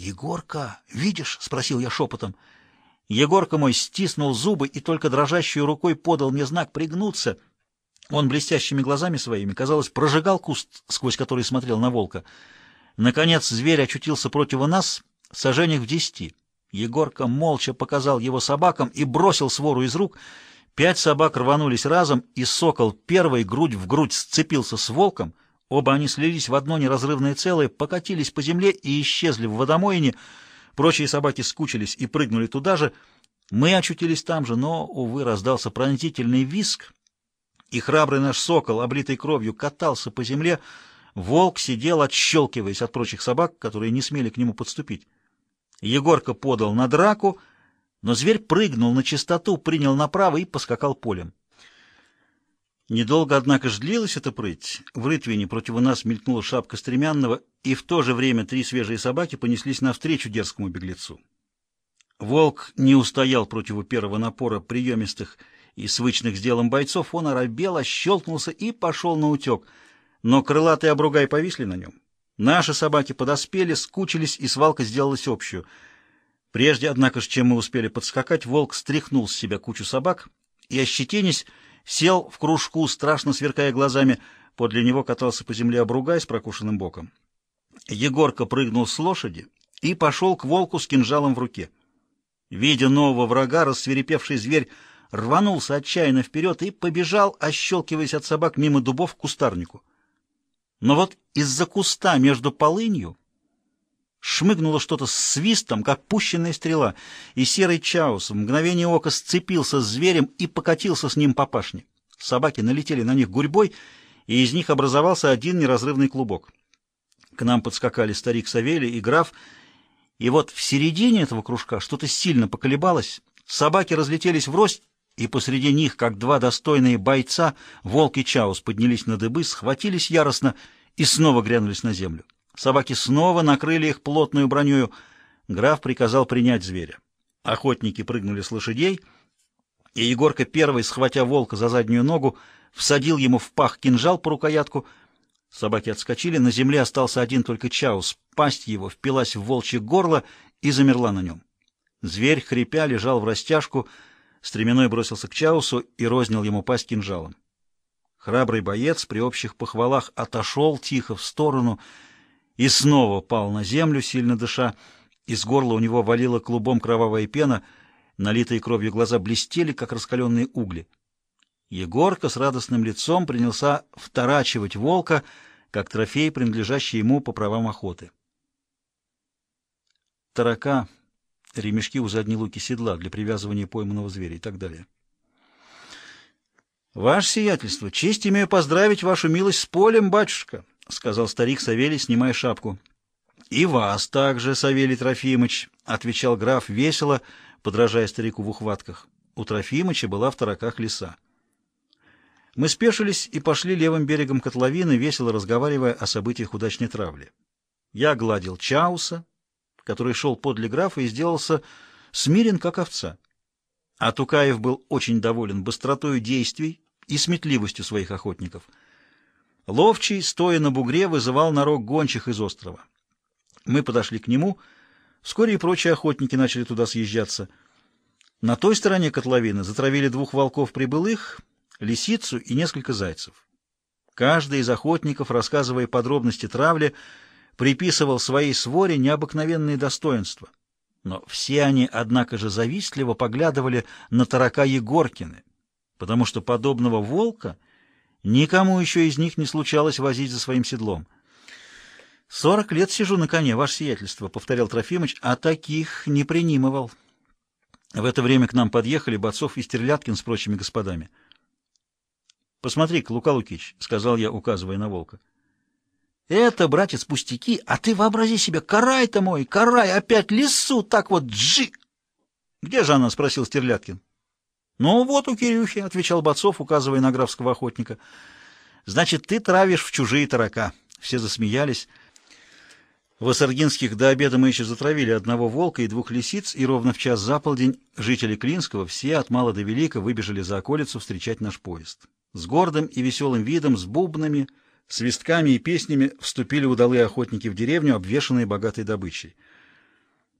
Егорка, видишь? — спросил я шепотом. Егорка мой стиснул зубы и только дрожащей рукой подал мне знак пригнуться. Он блестящими глазами своими, казалось, прожигал куст, сквозь который смотрел на волка. Наконец зверь очутился против нас, сожжениях в десяти. Егорка молча показал его собакам и бросил свору из рук. Пять собак рванулись разом, и сокол первый грудь в грудь сцепился с волком. Оба они слились в одно неразрывное целое, покатились по земле и исчезли в водомоине. Прочие собаки скучились и прыгнули туда же. Мы очутились там же, но, увы, раздался пронзительный виск, и храбрый наш сокол, облитый кровью, катался по земле. Волк сидел, отщелкиваясь от прочих собак, которые не смели к нему подступить. Егорка подал на драку, но зверь прыгнул на чистоту, принял направо и поскакал полем. Недолго, однако, ж длилась эта прыть. В рытвине против нас мелькнула шапка стремянного, и в то же время три свежие собаки понеслись навстречу дерзкому беглецу. Волк не устоял против первого напора приемистых и свычных с делом бойцов, он оробел, ощелкнулся и пошел на утек, но крылатый обругай повисли на нем. Наши собаки подоспели, скучились, и свалка сделалась общую. Прежде, однако ж, чем мы успели подскакать, волк стряхнул с себя кучу собак и, ощетинясь, сел в кружку, страшно сверкая глазами. Подле него катался по земле обругай с прокушенным боком. Егорка прыгнул с лошади и пошел к волку с кинжалом в руке. Видя нового врага, рассверепевший зверь рванулся отчаянно вперед и побежал, ощелкиваясь от собак мимо дубов к кустарнику. Но вот из-за куста между полынью шмыгнуло что-то с свистом, как пущенная стрела, и серый чаус в мгновение ока сцепился с зверем и покатился с ним по пашне. Собаки налетели на них гурьбой, и из них образовался один неразрывный клубок. К нам подскакали старик Савелий и граф, и вот в середине этого кружка что-то сильно поколебалось, собаки разлетелись в рост, и посреди них, как два достойные бойца, волк и Чаус поднялись на дыбы, схватились яростно и снова грянулись на землю. Собаки снова накрыли их плотную бронёю. Граф приказал принять зверя. Охотники прыгнули с лошадей, и Егорка первый, схватя волка за заднюю ногу, всадил ему в пах кинжал по рукоятку. Собаки отскочили, на земле остался один только Чаус. Пасть его впилась в волчье горло и замерла на нем. Зверь, хрипя, лежал в растяжку, Стременной бросился к Чаусу и рознял ему пасть кинжалом. Храбрый боец при общих похвалах отошел тихо в сторону и снова пал на землю, сильно дыша. Из горла у него валила клубом кровавая пена, налитые кровью глаза блестели, как раскаленные угли. Егорка с радостным лицом принялся вторачивать волка, как трофей, принадлежащий ему по правам охоты. Тарака ремешки у задней луки седла для привязывания пойманного зверя и так далее. «Ваше сиятельство, честь имею поздравить вашу милость с полем, батюшка», — сказал старик Савелий, снимая шапку. «И вас также, Савелий Трофимыч», — отвечал граф весело, подражая старику в ухватках. У Трофимыча была в тараках леса. Мы спешились и пошли левым берегом котловины, весело разговаривая о событиях удачной травли. Я гладил Чауса, который шел подле графа и сделался смирен, как овца. А Тукаев был очень доволен быстротой действий и сметливостью своих охотников. Ловчий, стоя на бугре, вызывал на рог гончих из острова. Мы подошли к нему. Вскоре и прочие охотники начали туда съезжаться. На той стороне котловины затравили двух волков прибылых, лисицу и несколько зайцев. Каждый из охотников, рассказывая подробности травли, приписывал своей своре необыкновенные достоинства. Но все они, однако же, завистливо поглядывали на тарака Егоркины, потому что подобного волка никому еще из них не случалось возить за своим седлом. «Сорок лет сижу на коне, ваше сиятельство», — повторял Трофимыч, — «а таких не принимывал». В это время к нам подъехали Бацов и Стерляткин с прочими господами. «Посмотри-ка, Лука Лукич», — сказал я, указывая на волка. Это, братец, пустяки, а ты вообрази себе, карай-то мой, карай, опять лесу, так вот джи. Где же она? — спросил Стерляткин. Ну, вот у Кирюхи, — отвечал Бацов, указывая на графского охотника. Значит, ты травишь в чужие тарака. Все засмеялись. В Осаргинских до обеда мы еще затравили одного волка и двух лисиц, и ровно в час за полдень жители Клинского все от мала до велика выбежали за околицу встречать наш поезд. С гордым и веселым видом, с бубнами — Свистками и песнями вступили удалые охотники в деревню, обвешанные богатой добычей.